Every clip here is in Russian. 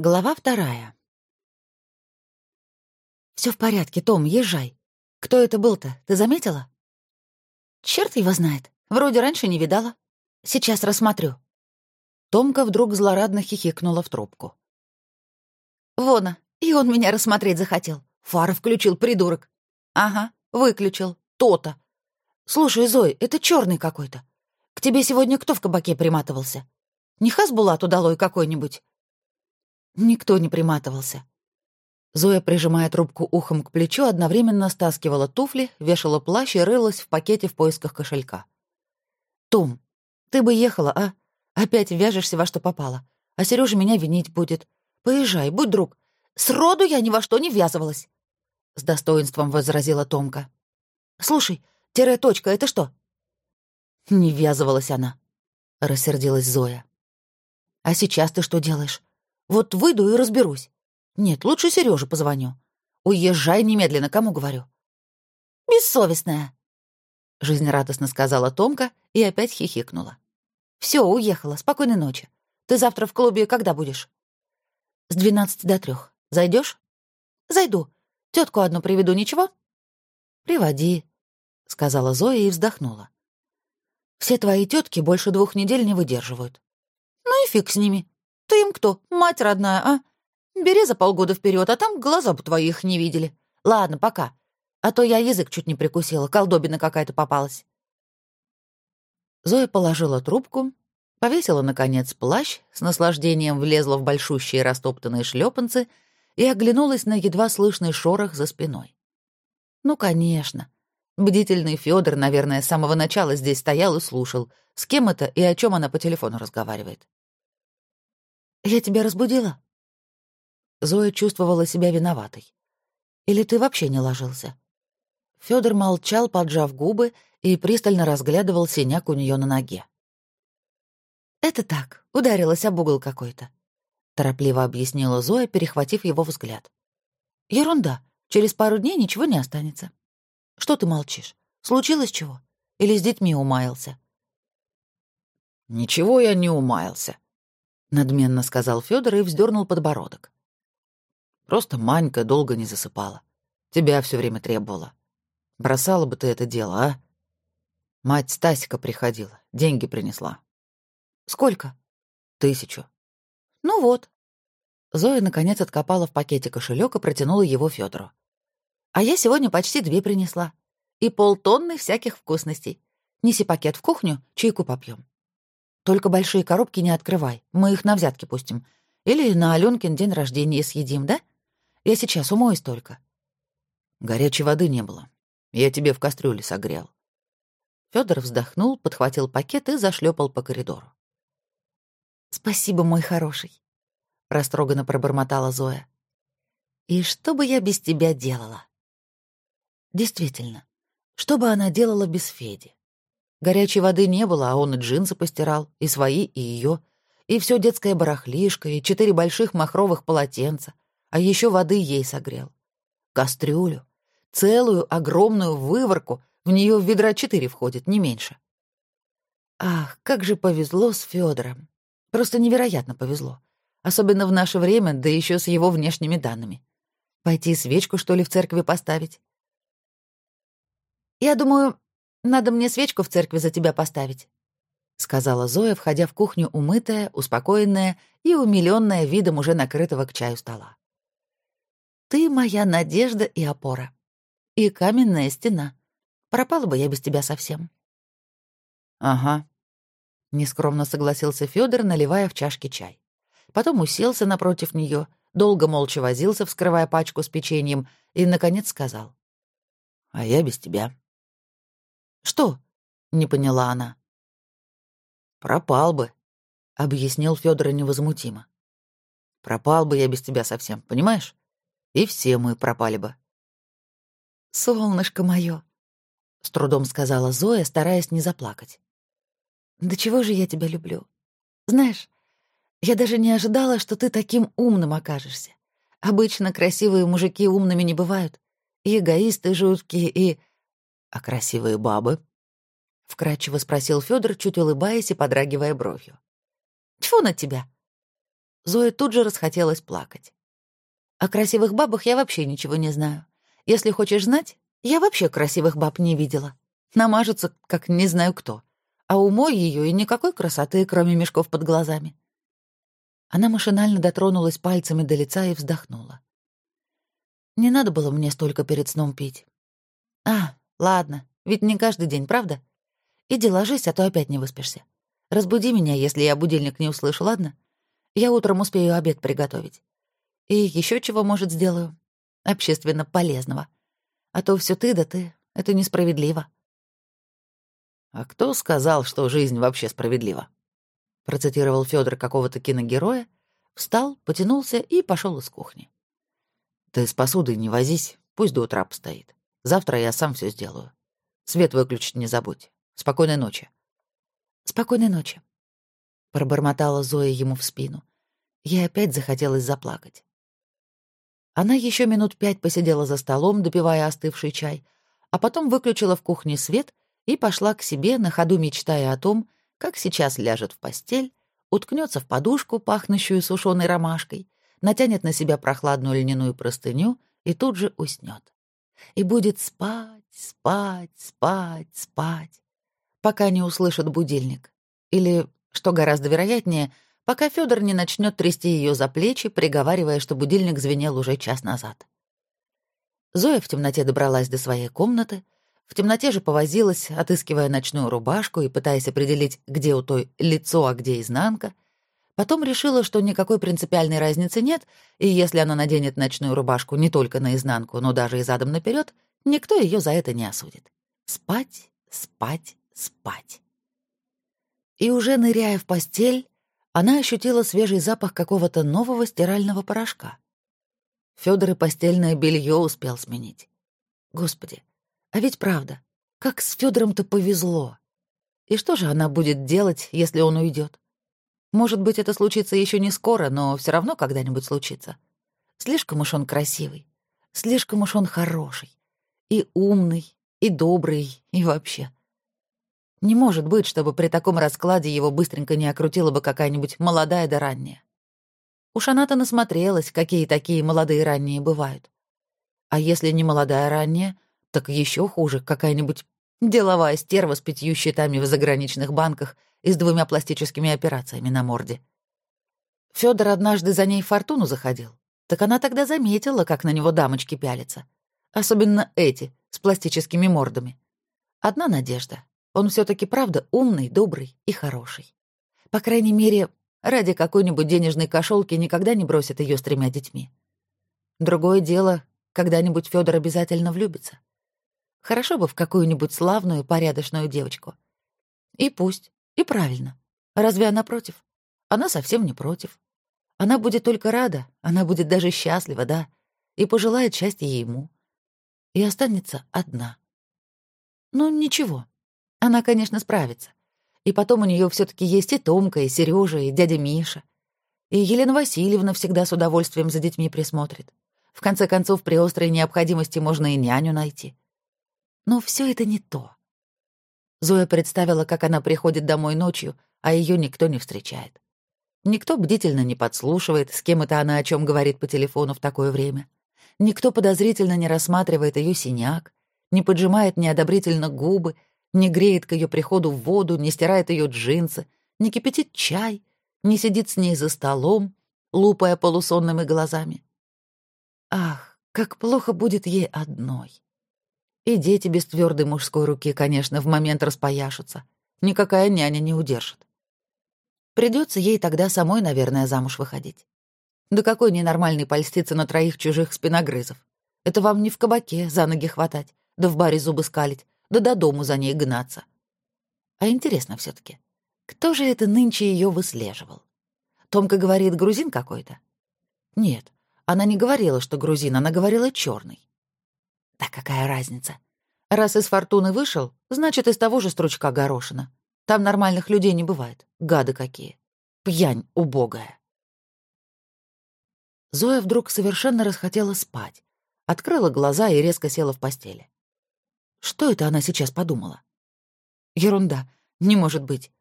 Глава вторая. Все в порядке, Том, езжай. Кто это был-то, ты заметила?» «Черт его знает. Вроде раньше не видала. Сейчас рассмотрю». Томка вдруг злорадно хихикнула в трубку. «Вона, и он меня рассмотреть захотел. Фары включил, придурок. Ага, выключил. То-то. Слушай, Зой, это черный какой-то. К тебе сегодня кто в кабаке приматывался? Не Хасбулат удалой какой-нибудь?» Никто не приматывался. Зоя, прижимая трубку ухом к плечу, одновременно стаскивала туфли, вешала плащ и рылась в пакете в поисках кошелька. «Том, ты бы ехала, а? Опять вяжешься во что попало. А Сережа меня винить будет. Поезжай, будь друг. Сроду я ни во что не ввязывалась!» С достоинством возразила Томка. «Слушай, тире-точка — это что?» Не ввязывалась она, — рассердилась Зоя. «А сейчас ты что делаешь? Вот выйду и разберусь. Нет, лучше Сереже позвоню. Уезжай немедленно, кому говорю. Бессовестная, жизнерадостно сказала Томка и опять хихикнула. Все, уехала. Спокойной ночи. Ты завтра в клубе когда будешь? С двенадцати до трех. Зайдешь? Зайду. Тетку одну приведу, ничего? Приводи, сказала Зоя и вздохнула. Все твои тетки больше двух недель не выдерживают. Ну и фиг с ними. Ты им кто, мать родная, а? Бери за полгода вперед, а там глаза бы твоих не видели. Ладно, пока. А то я язык чуть не прикусила, колдобина какая-то попалась. Зоя положила трубку, повесила, наконец, плащ, с наслаждением влезла в большущие растоптанные шлепанцы и оглянулась на едва слышный шорох за спиной. Ну, конечно. Бдительный Федор, наверное, с самого начала здесь стоял и слушал, с кем это и о чем она по телефону разговаривает. «Я тебя разбудила?» Зоя чувствовала себя виноватой. «Или ты вообще не ложился?» Фёдор молчал, поджав губы, и пристально разглядывал синяк у неё на ноге. «Это так, ударилась об угол какой-то», — торопливо объяснила Зоя, перехватив его взгляд. «Ерунда, через пару дней ничего не останется. Что ты молчишь? Случилось чего? Или с детьми умаялся?» «Ничего я не умаялся», — надменно сказал Федор и вздернул подбородок. «Просто Манька долго не засыпала. Тебя все время требовала. Бросала бы ты это дело, а? Мать Стасика приходила, деньги принесла». «Сколько?» «Тысячу». «Ну вот». Зоя, наконец, откопала в пакете кошелек и протянула его Федору. «А я сегодня почти две принесла. И полтонны всяких вкусностей. Неси пакет в кухню, чайку попьем. Только большие коробки не открывай, мы их на взятки пустим. Или на Алёнкин день рождения съедим, да? Я сейчас умоюсь только». Горячей воды не было. Я тебе в кастрюле согрел. Федор вздохнул, подхватил пакет и зашлепал по коридору. «Спасибо, мой хороший», — растроганно пробормотала Зоя. «И что бы я без тебя делала?» Действительно, что бы она делала без Феди? Горячей воды не было, а он и джинсы постирал, и свои, и ее, и все детское барахлишко, и четыре больших махровых полотенца, а еще воды ей согрел. Кастрюлю, целую огромную выворку, в нее ведра четыре входит, не меньше. Ах, как же повезло с Федором. Просто невероятно повезло. Особенно в наше время, да еще с его внешними данными. Пойти свечку, что ли, в церкви поставить? Я думаю, надо мне свечку в церкви за тебя поставить», — сказала Зоя, входя в кухню умытая, успокоенная и умилённая видом уже накрытого к чаю стола. «Ты моя надежда и опора. И каменная стена. Пропала бы я без тебя совсем». «Ага», — нескромно согласился Федор, наливая в чашки чай. Потом уселся напротив нее, долго молча возился, вскрывая пачку с печеньем, и, наконец, сказал. «А я без тебя». «Что?» — не поняла она. «Пропал бы», — объяснил Федор невозмутимо. «Пропал бы я без тебя совсем, понимаешь? И все мы пропали бы». «Солнышко мое», — с трудом сказала Зоя, стараясь не заплакать. «Да чего же я тебя люблю? Знаешь, я даже не ожидала, что ты таким умным окажешься. Обычно красивые мужики умными не бывают. И эгоисты жуткие, и а красивые бабы? вкрадчиво спросил Федор, чуть улыбаясь и подрагивая бровью. Тьфу на тебя. Зое тут же расхотелось плакать. О красивых бабах я вообще ничего не знаю. Если хочешь знать, я вообще красивых баб не видела. Намажется, как не знаю кто. А умой ее и никакой красоты, кроме мешков под глазами. Она машинально дотронулась пальцами до лица и вздохнула. Не надо было мне столько перед сном пить. А, ладно, ведь не каждый день, правда? Иди ложись, а то опять не выспишься. Разбуди меня, если я будильник не услышу, ладно? Я утром успею обед приготовить. И еще чего, может, сделаю. Общественно полезного. А то все ты да ты. Это несправедливо. «А кто сказал, что жизнь вообще справедлива?» Процитировал Федор какого-то киногероя, встал, потянулся и пошел из кухни. «Ты с посудой не возись, пусть до утра постоит. Завтра я сам все сделаю. Свет выключить не забудь. Спокойной ночи». «Спокойной ночи», — пробормотала Зоя ему в спину. Ей опять захотелось заплакать. Она еще минут пять посидела за столом, допивая остывший чай, а потом выключила в кухне свет и пошла к себе, на ходу мечтая о том, как сейчас ляжет в постель, уткнется в подушку, пахнущую сушеной ромашкой, натянет на себя прохладную льняную простыню и тут же уснет. И будет спать, спать, спать, спать, пока не услышит будильник. Или, что гораздо вероятнее, пока Федор не начнет трясти ее за плечи, приговаривая, что будильник звенел уже час назад. Зоя в темноте добралась до своей комнаты, в темноте же повозилась, отыскивая ночную рубашку и пытаясь определить, где у той лицо, а где изнанка. Потом решила, что никакой принципиальной разницы нет, и если она наденет ночную рубашку не только наизнанку, но даже и задом наперед, никто ее за это не осудит. Спать, спать, спать. И уже ныряя в постель, она ощутила свежий запах какого-то нового стирального порошка. Фёдор и постельное белье успел сменить. Господи, а ведь правда, как с Федором-то повезло. И что же она будет делать, если он уйдет? Может быть, это случится еще не скоро, но все равно когда-нибудь случится. Слишком уж он красивый, слишком уж он хороший. И умный, и добрый, и вообще. Не может быть, чтобы при таком раскладе его быстренько не окрутила бы какая-нибудь молодая да ранняя. Уж она-то насмотрелась, какие такие молодые ранние бывают. А если не молодая ранняя, так еще хуже, какая-нибудь деловая стерва с пятью счетами в заграничных банках и с двумя пластическими операциями на морде. Федор однажды за ней в фортуну заходил. Так она тогда заметила, как на него дамочки пялятся. Особенно эти, с пластическими мордами. Одна надежда. Он все таки правда умный, добрый и хороший. По крайней мере, ради какой-нибудь денежной кошелки никогда не бросит ее с тремя детьми. Другое дело, когда-нибудь Федор обязательно влюбится. Хорошо бы в какую-нибудь славную, порядочную девочку. И пусть, и правильно. Разве она против? Она совсем не против. Она будет только рада, она будет даже счастлива, да, и пожелает счастья ему. И останется одна. Ну, ничего. Она, конечно, справится. И потом у нее все таки есть и Томка, и Сережа, и дядя Миша. И Елена Васильевна всегда с удовольствием за детьми присмотрит. В конце концов, при острой необходимости можно и няню найти. Но все это не то. Зоя представила, как она приходит домой ночью, а ее никто не встречает. Никто бдительно не подслушивает, с кем это она о чем говорит по телефону в такое время. Никто подозрительно не рассматривает ее синяк, не поджимает неодобрительно губы, не греет к ее приходу в воду, не стирает ее джинсы, не кипятит чай, не сидит с ней за столом, лупая полусонными глазами. Ах, как плохо будет ей одной. И дети без твердой мужской руки, конечно, в момент распояшутся. Никакая няня не удержит. Придется ей тогда самой, наверное, замуж выходить. Да какой ненормальный польститься на троих чужих спиногрызов. Это вам не в кабаке за ноги хватать, да в баре зубы скалить, да до дому за ней гнаться. А интересно все таки кто же это нынче ее выслеживал? Томка говорит, грузин какой-то? Нет, она не говорила, что грузин, она говорила черный. Да какая разница? Раз из фортуны вышел, значит, из того же стручка горошина. Там нормальных людей не бывает. Гады какие. Пьянь убогая. Зоя вдруг совершенно расхотела спать. Открыла глаза и резко села в постели. Что это она сейчас подумала? Ерунда. Не может быть.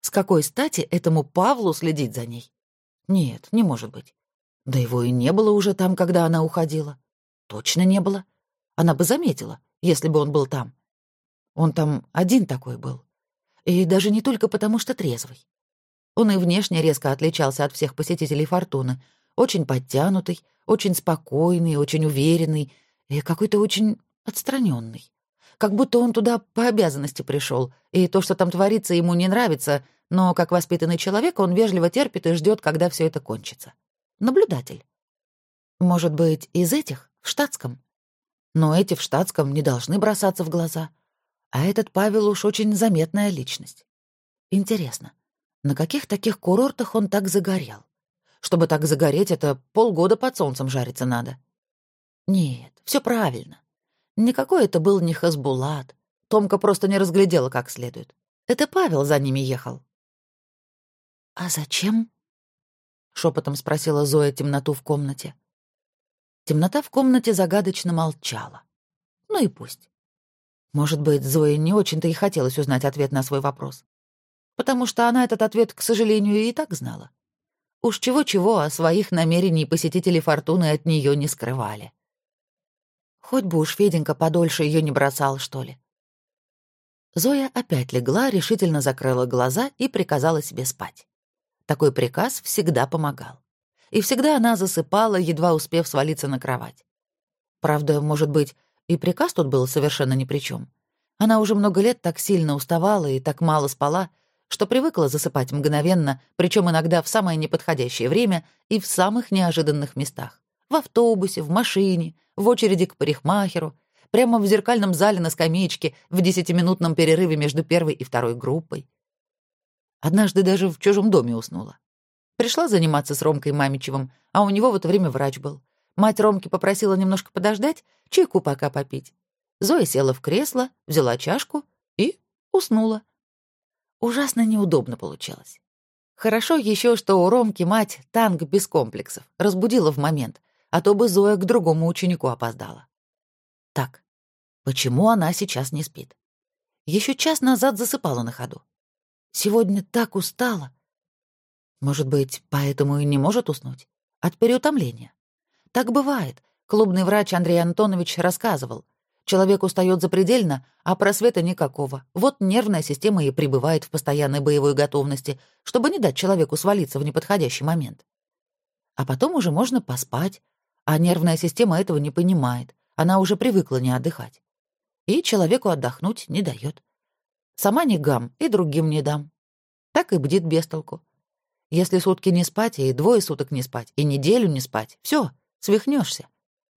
С какой стати этому Павлу следить за ней? Нет, не может быть. Да его и не было уже там, когда она уходила. Точно не было. Она бы заметила, если бы он был там. Он там один такой был. И даже не только потому, что трезвый. Он и внешне резко отличался от всех посетителей «Фортуны». Очень подтянутый, очень спокойный, очень уверенный и какой-то очень отстраненный. Как будто он туда по обязанности пришел, и то, что там творится, ему не нравится, но как воспитанный человек он вежливо терпит и ждет, когда все это кончится. Наблюдатель. Может быть, из этих, в штатском? Но эти в штатском не должны бросаться в глаза. А этот Павел уж очень заметная личность. Интересно, на каких таких курортах он так загорел? Чтобы так загореть, это полгода под солнцем жариться надо. Нет, все правильно. Никакой это был не Хасбулат. Томка просто не разглядела как следует. Это Павел за ними ехал. «А зачем?» — шепотом спросила Зоя темноту в комнате. Темнота в комнате загадочно молчала. Ну и пусть. Может быть, Зое не очень-то и хотелось узнать ответ на свой вопрос. Потому что она этот ответ, к сожалению, и так знала. Уж чего-чего, а своих намерений посетители Фортуны от нее не скрывали. Хоть бы уж Феденька подольше ее не бросал, что ли. Зоя опять легла, решительно закрыла глаза и приказала себе спать. Такой приказ всегда помогал. И всегда она засыпала, едва успев свалиться на кровать. Правда, может быть, и приказ тут был совершенно ни при чем. Она уже много лет так сильно уставала и так мало спала, что привыкла засыпать мгновенно, причем иногда в самое неподходящее время и в самых неожиданных местах. В автобусе, в машине, в очереди к парикмахеру, прямо в зеркальном зале на скамеечке в десятиминутном перерыве между первой и второй группой. Однажды даже в чужом доме уснула. Пришла заниматься с Ромкой Мамичевым, а у него в это время врач был. Мать Ромки попросила немножко подождать, чайку пока попить. Зоя села в кресло, взяла чашку и уснула. Ужасно неудобно получалось. Хорошо еще, что у Ромки мать танк без комплексов, разбудила в момент, а то бы Зоя к другому ученику опоздала. Так, почему она сейчас не спит? Еще час назад засыпала на ходу. Сегодня так устала. Может быть, поэтому и не может уснуть? От переутомления. Так бывает. Клубный врач Андрей Антонович рассказывал. Человек устает запредельно, а просвета никакого. Вот нервная система и пребывает в постоянной боевой готовности, чтобы не дать человеку свалиться в неподходящий момент. А потом уже можно поспать, а нервная система этого не понимает. Она уже привыкла не отдыхать. И человеку отдохнуть не дает. Сама не гам, и другим не дам. Так и бдит без толку. Если сутки не спать, и двое суток не спать, и неделю не спать, все, свихнешься.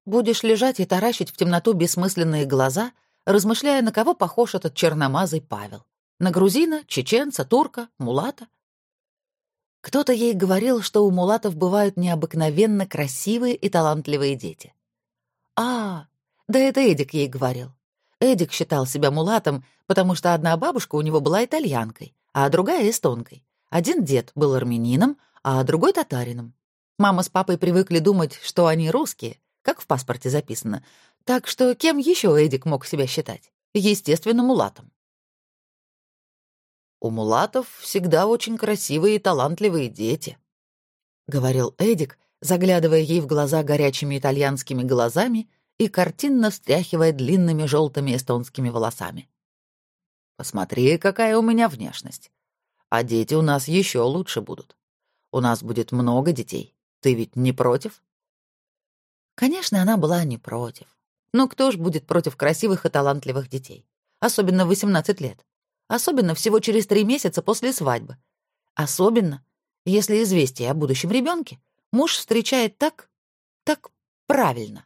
Будешь лежать и таращить в темноту бессмысленные глаза, размышляя, на кого похож этот черномазый Павел. На грузина, чеченца, турка, мулата. Кто-то ей говорил, что у мулатов бывают необыкновенно красивые и талантливые дети. А, да это Эдик ей говорил. Эдик считал себя мулатом, потому что одна бабушка у него была итальянкой, а другая — эстонкой. Один дед был армянином, а другой — татарином. Мама с папой привыкли думать, что они русские, как в паспорте записано. Так что кем еще Эдик мог себя считать? Естественно, мулатом. «У мулатов всегда очень красивые и талантливые дети», — говорил Эдик, заглядывая ей в глаза горячими итальянскими глазами и картинно встряхивая длинными желтыми эстонскими волосами. «Посмотри, какая у меня внешность. А дети у нас еще лучше будут. У нас будет много детей. Ты ведь не против?» Конечно, она была не против. Но кто ж будет против красивых и талантливых детей? Особенно в 18 лет. Особенно всего через три месяца после свадьбы. Особенно, если известие о будущем ребенке муж встречает так, так правильно.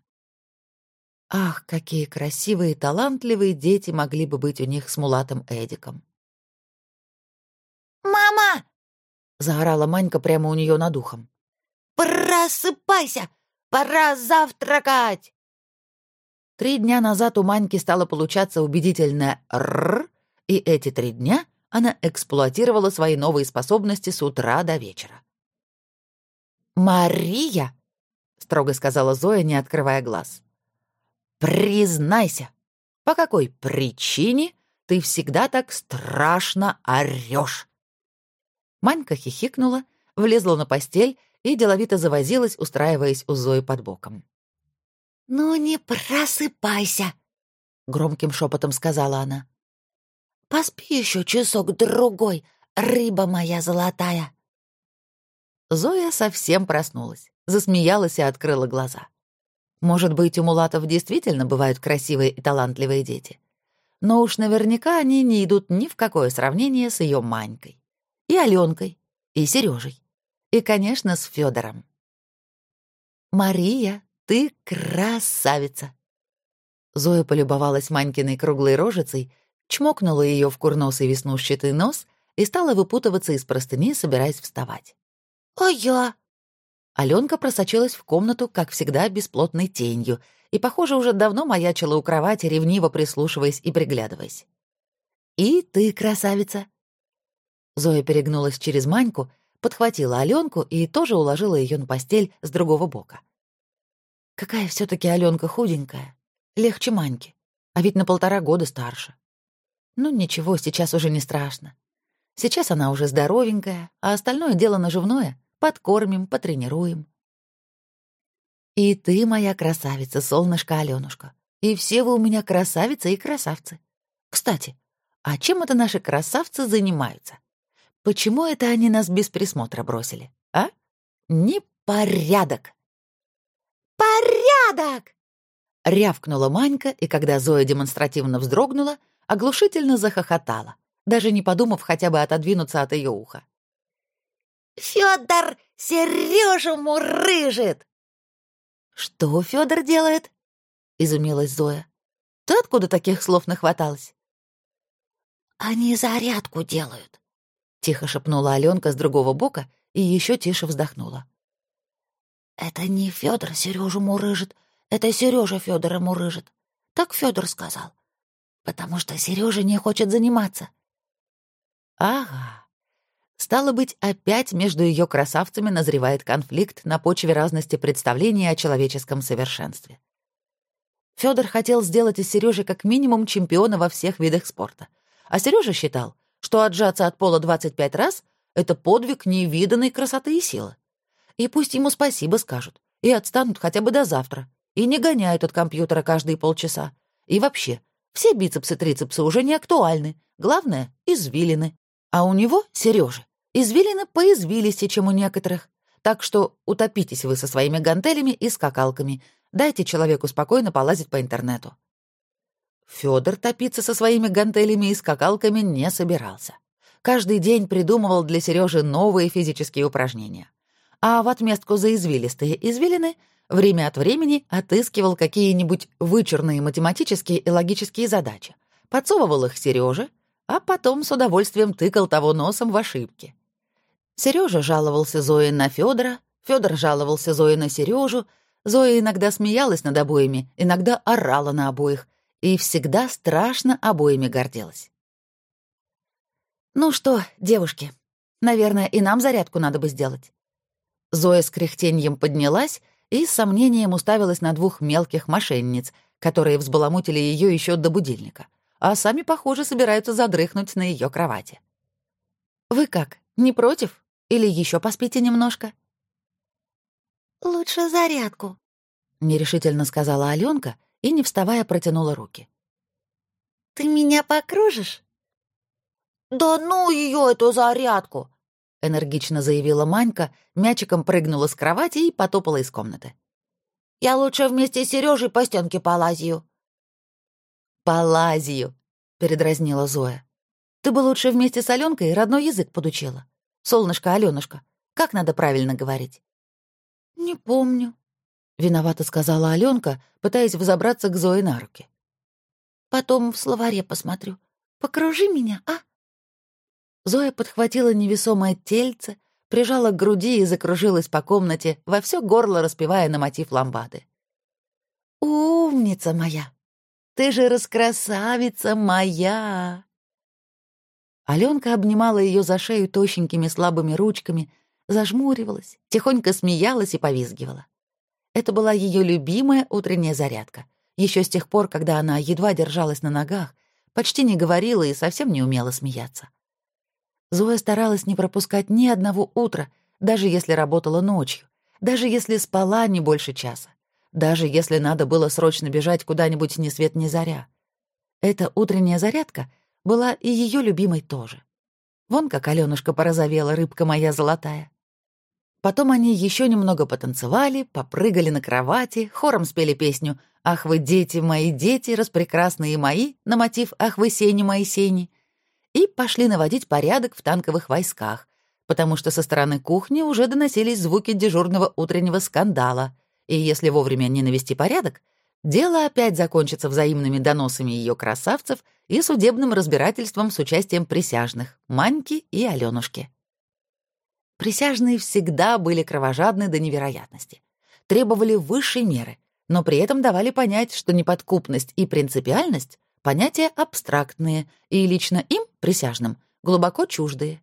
Ах, какие красивые и талантливые дети могли бы быть у них с мулатом Эдиком. «Мама!» — заорала Манька прямо у нее над ухом. «Просыпайся! Пора завтракать!» Три дня назад у Маньки стало получаться убедительное «рррр», и эти три дня она эксплуатировала свои новые способности с утра до вечера. «Мария!» — строго сказала Зоя, не открывая глаз. «Признайся, по какой причине ты всегда так страшно орёшь?» Манька хихикнула, влезла на постель и деловито завозилась, устраиваясь у Зои под боком. «Ну не просыпайся!» — громким шепотом сказала она. «Поспи еще часок-другой, рыба моя золотая!» Зоя совсем проснулась, засмеялась и открыла глаза. Может быть, у мулатов действительно бывают красивые и талантливые дети. Но уж наверняка они не идут ни в какое сравнение с ее Манькой. И Аленкой, и Сережей, и, конечно, с Федором. «Мария, ты красавица!» Зоя полюбовалась Манькиной круглой рожицей, чмокнула ее в курносый веснушчатый нос и стала выпутываться из простыни, собираясь вставать. «А я?» Аленка просочилась в комнату, как всегда, бесплотной тенью, и, похоже, уже давно маячила у кровати, ревниво прислушиваясь и приглядываясь. «И ты, красавица!» Зоя перегнулась через Маньку, подхватила Аленку и тоже уложила ее на постель с другого бока. Какая все таки Аленка худенькая, легче Маньки, а ведь на полтора года старше. Ну ничего, сейчас уже не страшно. Сейчас она уже здоровенькая, а остальное дело наживное — подкормим, потренируем. И ты моя красавица, солнышко Алёнушка. И все вы у меня красавицы и красавцы. Кстати, а чем это наши красавцы занимаются? Почему это они нас без присмотра бросили, а? Непорядок. Порядок! Рявкнула Манька, и когда Зоя демонстративно вздрогнула, оглушительно захохотала, даже не подумав хотя бы отодвинуться от ее уха. Федор Сережу мурыжит!» «Что Федор делает?» — изумилась Зоя. «Ты откуда таких слов нахваталась?» «Они зарядку делают», — тихо шепнула Аленка с другого бока и еще тише вздохнула. «Это не Федор Сережу мурыжит, это Сережа Федора мурыжит. Так Федор сказал. Потому что Сережа не хочет заниматься». «Ага, Стало быть, опять между ее красавцами назревает конфликт на почве разности представлений о человеческом совершенстве. Федор хотел сделать из Сережи как минимум чемпиона во всех видах спорта. А Сережа считал, что отжаться от пола 25 раз — это подвиг невиданной красоты и силы. И пусть ему спасибо скажут, и отстанут хотя бы до завтра, и не гоняют от компьютера каждые полчаса. И вообще, все бицепсы-трицепсы уже не актуальны, главное — извилины. А у него, Сережи, извилины поизвилисти, чем у некоторых. Так что утопитесь вы со своими гантелями и скакалками. Дайте человеку спокойно полазить по интернету. Фёдор топиться со своими гантелями и скакалками не собирался. Каждый день придумывал для Сережи новые физические упражнения. А в отместку за извилистые извилины время от времени отыскивал какие-нибудь вычурные математические и логические задачи, подсовывал их Сереже, а потом с удовольствием тыкал того носом в ошибки. Сережа жаловался Зое на Федора, Федор жаловался Зое на Сережу, Зоя иногда смеялась над обоими, иногда орала на обоих и всегда страшно обоими гордилась. «Ну что, девушки, наверное, и нам зарядку надо бы сделать». Зоя с кряхтеньем поднялась и с сомнением уставилась на двух мелких мошенниц, которые взбаламутили ее еще до будильника а сами, похоже, собираются задрыхнуть на ее кровати. «Вы как, не против? Или еще поспите немножко?» «Лучше зарядку», — нерешительно сказала Аленка и, не вставая, протянула руки. «Ты меня покружишь?» «Да ну ее, эту зарядку!» — энергично заявила Манька, мячиком прыгнула с кровати и потопала из комнаты. «Я лучше вместе с Сережей по стенке полазию». «Полазию», — передразнила Зоя. «Ты бы лучше вместе с Аленкой родной язык подучила. Солнышко, Аленушка, как надо правильно говорить?» «Не помню», — виновато сказала Аленка, пытаясь взобраться к Зое на руки. «Потом в словаре посмотрю. Покружи меня, а?» Зоя подхватила невесомое тельце, прижала к груди и закружилась по комнате, во все горло распевая на мотив ламбады. «Умница моя!» Ты же раскрасавица моя!» Аленка обнимала ее за шею тощенькими слабыми ручками, зажмуривалась, тихонько смеялась и повизгивала. Это была ее любимая утренняя зарядка, еще с тех пор, когда она едва держалась на ногах, почти не говорила и совсем не умела смеяться. Зоя старалась не пропускать ни одного утра, даже если работала ночью, даже если спала не больше часа, даже если надо было срочно бежать куда-нибудь ни свет ни заря. Эта утренняя зарядка была и ее любимой тоже. Вон как Алёнушка порозовела, рыбка моя золотая. Потом они еще немного потанцевали, попрыгали на кровати, хором спели песню «Ах вы, дети мои, дети, распрекрасные мои» на мотив «Ах вы, сени мои, сени» и пошли наводить порядок в танковых войсках, потому что со стороны кухни уже доносились звуки дежурного утреннего скандала, и если вовремя не навести порядок, дело опять закончится взаимными доносами ее красавцев и судебным разбирательством с участием присяжных Маньки и Алёнушки. Присяжные всегда были кровожадны до невероятности, требовали высшей меры, но при этом давали понять, что неподкупность и принципиальность — понятия абстрактные и лично им, присяжным, глубоко чуждые.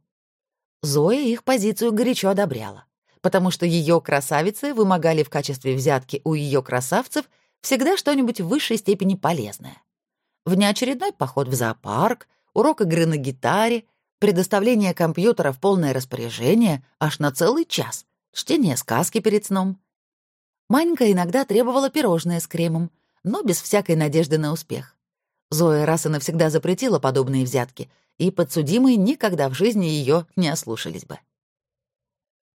Зоя их позицию горячо одобряла, потому что ее красавицы вымогали в качестве взятки у ее красавцев всегда что-нибудь в высшей степени полезное. Внеочередной поход в зоопарк, урок игры на гитаре, предоставление компьютера в полное распоряжение аж на целый час, чтение сказки перед сном. Манька иногда требовала пирожное с кремом, но без всякой надежды на успех. Зоя раз и навсегда запретила подобные взятки, и подсудимые никогда в жизни ее не ослушались бы.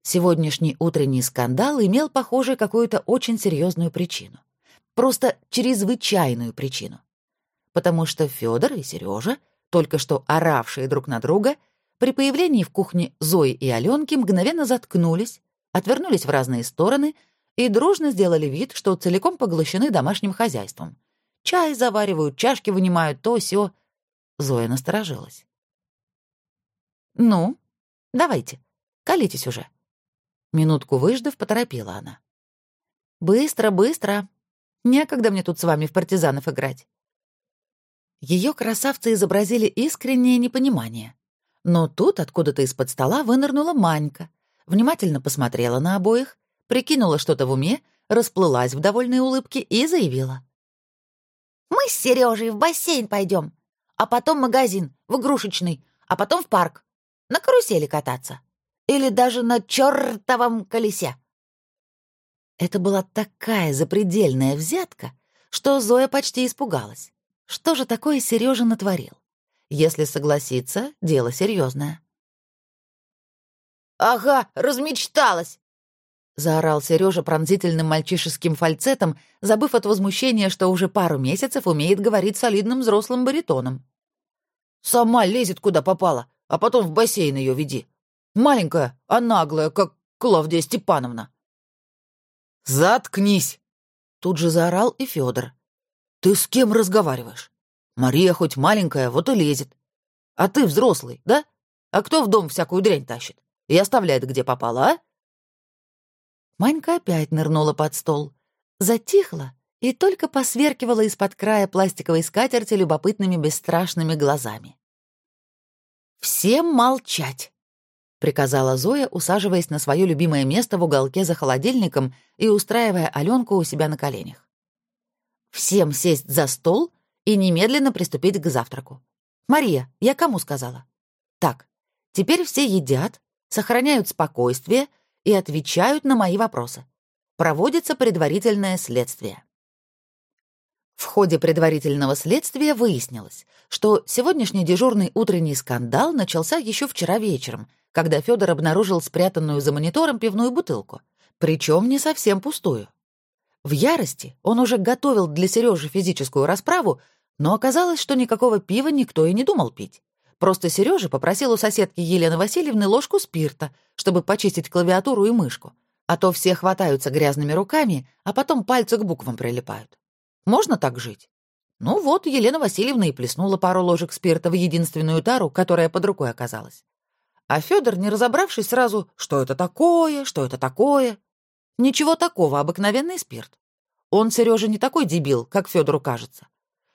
Сегодняшний утренний скандал имел, похоже, какую-то очень серьезную причину. Просто чрезвычайную причину. Потому что Федор и Сережа только что оравшие друг на друга, при появлении в кухне Зои и Аленки мгновенно заткнулись, отвернулись в разные стороны и дружно сделали вид, что целиком поглощены домашним хозяйством. Чай заваривают, чашки вынимают, то сё. Зоя насторожилась. «Ну, давайте, колитесь уже». Минутку выждав, поторопила она. «Быстро, быстро. Некогда мне тут с вами в партизанов играть. Ее красавцы изобразили искреннее непонимание. Но тут откуда-то из-под стола вынырнула Манька, внимательно посмотрела на обоих, прикинула что-то в уме, расплылась в довольной улыбке и заявила. «Мы с Сережей в бассейн пойдем, а потом магазин, в игрушечный, а потом в парк, на карусели кататься. Или даже на чертовом колесе». Это была такая запредельная взятка, что Зоя почти испугалась. Что же такое Сережа натворил? Если согласиться, дело серьезное. «Ага, размечталась!» — заорал Сережа пронзительным мальчишеским фальцетом, забыв от возмущения, что уже пару месяцев умеет говорить солидным взрослым баритоном. «Сама лезет куда попала, а потом в бассейн ее веди. Маленькая, а наглая, как Клавдия Степановна». «Заткнись!» — тут же заорал и Федор. Ты с кем разговариваешь? Мария хоть маленькая, вот и лезет. А ты взрослый, да? А кто в дом всякую дрянь тащит? И оставляет, где попало, а? Манька опять нырнула под стол. Затихла и только посверкивала из-под края пластиковой скатерти любопытными бесстрашными глазами. «Всем молчать!» — приказала Зоя, усаживаясь на свое любимое место в уголке за холодильником и устраивая Аленку у себя на коленях. Всем сесть за стол и немедленно приступить к завтраку. Мария, я кому сказала? Так, теперь все едят, сохраняют спокойствие и отвечают на мои вопросы. Проводится предварительное следствие. В ходе предварительного следствия выяснилось, что сегодняшний дежурный утренний скандал начался еще вчера вечером, когда Федор обнаружил спрятанную за монитором пивную бутылку, причем не совсем пустую. В ярости он уже готовил для Сережи физическую расправу, но оказалось, что никакого пива никто и не думал пить. Просто Сережа попросил у соседки Елены Васильевны ложку спирта, чтобы почистить клавиатуру и мышку. А то все хватаются грязными руками, а потом пальцы к буквам прилипают. Можно так жить? Ну вот, Елена Васильевна и плеснула пару ложек спирта в единственную тару, которая под рукой оказалась. А Федор, не разобравшись сразу, что это такое, что это такое, Ничего такого, обыкновенный спирт. Он, Сережа, не такой дебил, как Федору кажется.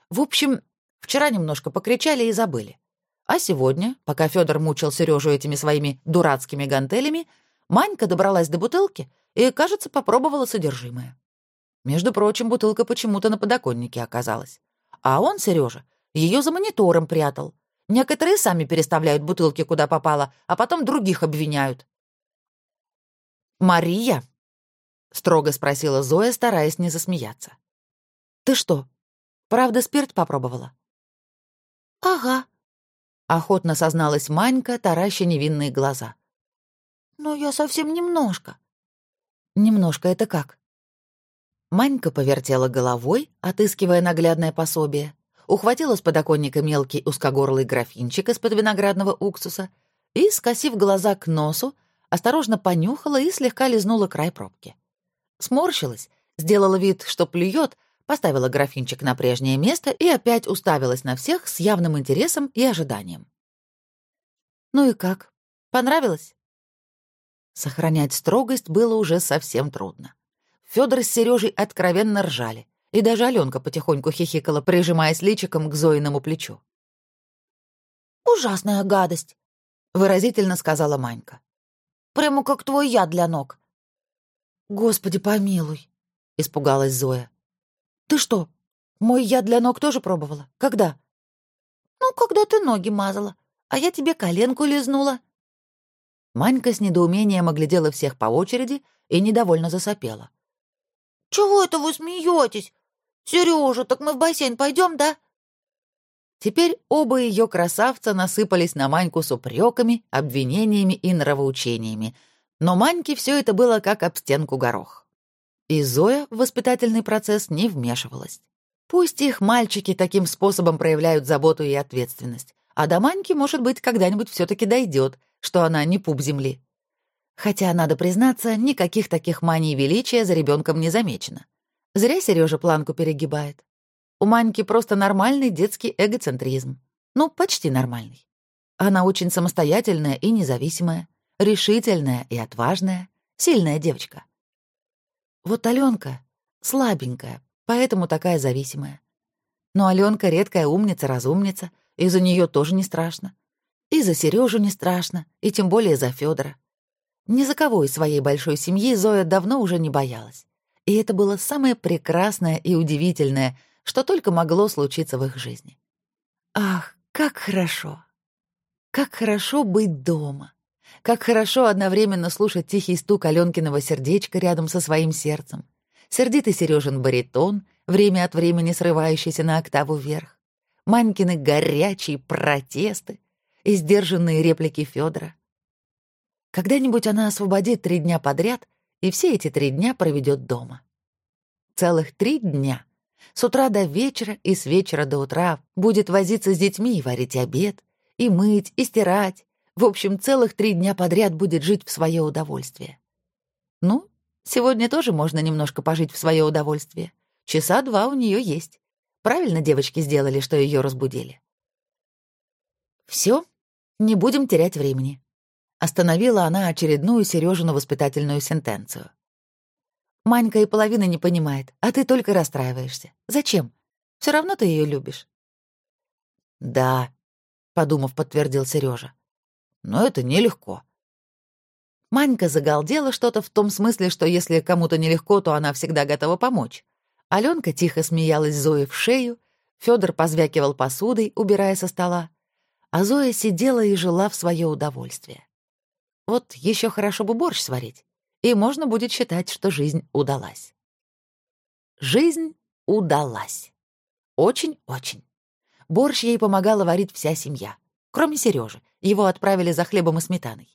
В общем, вчера немножко покричали и забыли. А сегодня, пока Федор мучил Сережу этими своими дурацкими гантелями, Манька добралась до бутылки и, кажется, попробовала содержимое. Между прочим, бутылка почему-то на подоконнике оказалась. А он, Сережа, ее за монитором прятал. Некоторые сами переставляют бутылки куда попало, а потом других обвиняют. «Мария?» — строго спросила Зоя, стараясь не засмеяться. «Ты что, правда спирт попробовала?» «Ага», — охотно созналась Манька, тараща невинные глаза. «Но я совсем немножко». «Немножко это как?» Манька повертела головой, отыскивая наглядное пособие, ухватила с подоконника мелкий узкогорлый графинчик из-под виноградного уксуса и, скосив глаза к носу, осторожно понюхала и слегка лизнула край пробки. Сморщилась, сделала вид, что плюет, поставила графинчик на прежнее место и опять уставилась на всех с явным интересом и ожиданием. «Ну и как? Понравилось?» Сохранять строгость было уже совсем трудно. Фёдор с Сережей откровенно ржали, и даже Аленка потихоньку хихикала, прижимаясь личиком к Зоиному плечу. «Ужасная гадость», — выразительно сказала Манька. «Прямо как твой яд для ног». «Господи, помилуй», — испугалась Зоя. «Ты что, мой яд для ног тоже пробовала? Когда?» «Ну, когда ты ноги мазала, а я тебе коленку лизнула». Манька с недоумением оглядела всех по очереди и недовольно засопела. «Чего это вы смеетесь? Сережа, так мы в бассейн пойдем, да?» Теперь оба ее красавца насыпались на Маньку с упреками, обвинениями и нравоучениями, но Маньке все это было как об стенку горох. И Зоя в воспитательный процесс не вмешивалась. Пусть их мальчики таким способом проявляют заботу и ответственность, а до Маньки, может быть, когда-нибудь все таки дойдет, что она не пуп земли. Хотя, надо признаться, никаких таких маний величия за ребенком не замечено. Зря Сережа планку перегибает. У Маньки просто нормальный детский эгоцентризм. Ну, почти нормальный. Она очень самостоятельная и независимая, решительная и отважная, сильная девочка. Вот Аленка слабенькая, поэтому такая зависимая. Но Аленка редкая умница-разумница, и за нее тоже не страшно. И за Сережу не страшно, и тем более за Федора. Ни за кого из своей большой семьи Зоя давно уже не боялась. И это было самое прекрасное и удивительное, что только могло случиться в их жизни. Ах, как хорошо! Как хорошо быть дома! Как хорошо одновременно слушать тихий стук Аленкиного сердечка рядом со своим сердцем, сердитый Сережин баритон, время от времени срывающийся на октаву вверх, Манькины горячие протесты и сдержанные реплики Федора. Когда-нибудь она освободит три дня подряд и все эти три дня проведет дома. Целых три дня. С утра до вечера и с вечера до утра будет возиться с детьми и варить обед, и мыть, и стирать. В общем, целых три дня подряд будет жить в свое удовольствие. Ну, сегодня тоже можно немножко пожить в свое удовольствие. Часа два у нее есть. Правильно девочки сделали, что ее разбудили. Все, не будем терять времени. Остановила она очередную Сережину воспитательную сентенцию. Манька и половины не понимает, а ты только расстраиваешься. Зачем? Все равно ты ее любишь. Да, подумав, подтвердил Сережа. Но это нелегко. Манька загалдела что-то в том смысле, что если кому-то нелегко, то она всегда готова помочь. Аленка тихо смеялась Зое в шею, Федор позвякивал посудой, убирая со стола, а Зоя сидела и жила в свое удовольствие. Вот еще хорошо бы борщ сварить, и можно будет считать, что жизнь удалась. Жизнь удалась. Очень-очень. Борщ ей помогала варить вся семья, кроме Сережи. Его отправили за хлебом и сметаной.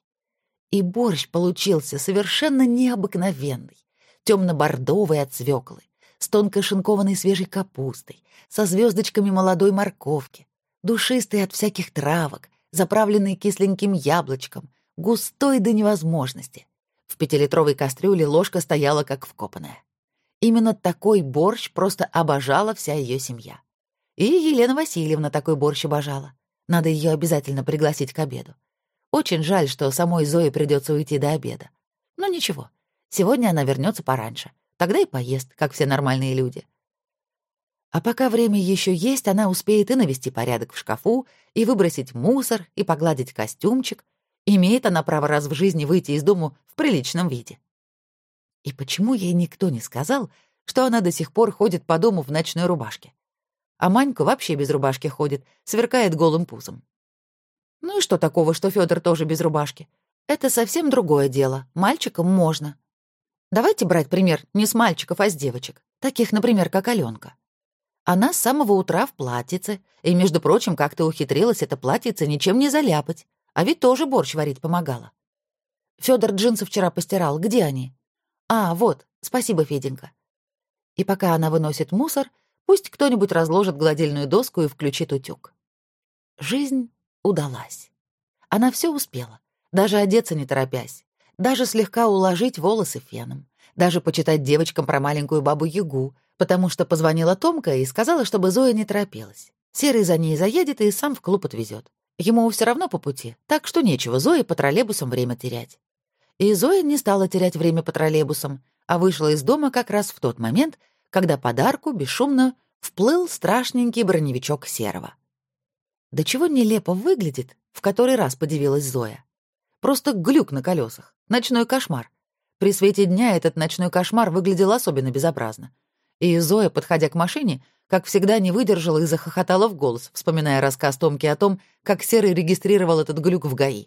И борщ получился совершенно необыкновенный, темно-бордовый от свеклы, с тонкой шинкованной свежей капустой, со звездочками молодой морковки, душистый от всяких травок, заправленный кисленьким яблочком, густой до невозможности. В пятилитровой кастрюле ложка стояла как вкопанная. Именно такой борщ просто обожала вся ее семья. И Елена Васильевна такой борщ обожала. Надо ее обязательно пригласить к обеду. Очень жаль, что самой Зое придется уйти до обеда. Но ничего, сегодня она вернется пораньше. Тогда и поест, как все нормальные люди. А пока время еще есть, она успеет и навести порядок в шкафу, и выбросить мусор, и погладить костюмчик, Имеет она право раз в жизни выйти из дому в приличном виде. И почему ей никто не сказал, что она до сих пор ходит по дому в ночной рубашке? А Манька вообще без рубашки ходит, сверкает голым пузом. Ну и что такого, что Федор тоже без рубашки? Это совсем другое дело. Мальчикам можно. Давайте брать пример не с мальчиков, а с девочек. Таких, например, как Аленка. Она с самого утра в платьице, и, между прочим, как-то ухитрилась это платьице ничем не заляпать, а ведь тоже борщ варить помогала. Федор джинсы вчера постирал. Где они? А, вот. Спасибо, Феденька. И пока она выносит мусор, пусть кто-нибудь разложит гладильную доску и включит утюг. Жизнь удалась. Она все успела, даже одеться не торопясь, даже слегка уложить волосы феном, даже почитать девочкам про маленькую бабу-ягу, потому что позвонила Томка и сказала, чтобы Зоя не торопилась. Серый за ней заедет и сам в клуб отвезет. Ему все равно по пути, так что нечего Зое по троллейбусам время терять. И Зоя не стала терять время по троллейбусам, а вышла из дома как раз в тот момент, когда подарку бесшумно вплыл страшненький броневичок Серого. Да чего нелепо выглядит, в который раз подивилась Зоя. Просто глюк на колесах, ночной кошмар. При свете дня этот ночной кошмар выглядел особенно безобразно. И Зоя, подходя к машине, как всегда, не выдержала и захохотала в голос, вспоминая рассказ Томки о том, как Серый регистрировал этот глюк в ГАИ.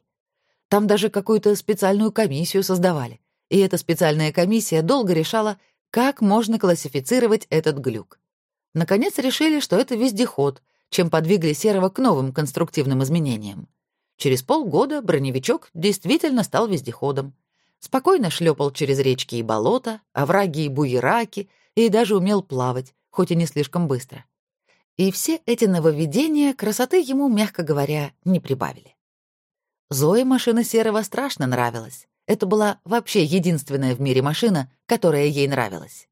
Там даже какую-то специальную комиссию создавали. И эта специальная комиссия долго решала, как можно классифицировать этот глюк. Наконец решили, что это вездеход, чем подвигли Серого к новым конструктивным изменениям. Через полгода броневичок действительно стал вездеходом. Спокойно шлепал через речки и болота, овраги и буераки, и даже умел плавать, хоть и не слишком быстро. И все эти нововведения красоты ему, мягко говоря, не прибавили. Зое машина Серого страшно нравилась. Это была вообще единственная в мире машина, которая ей нравилась.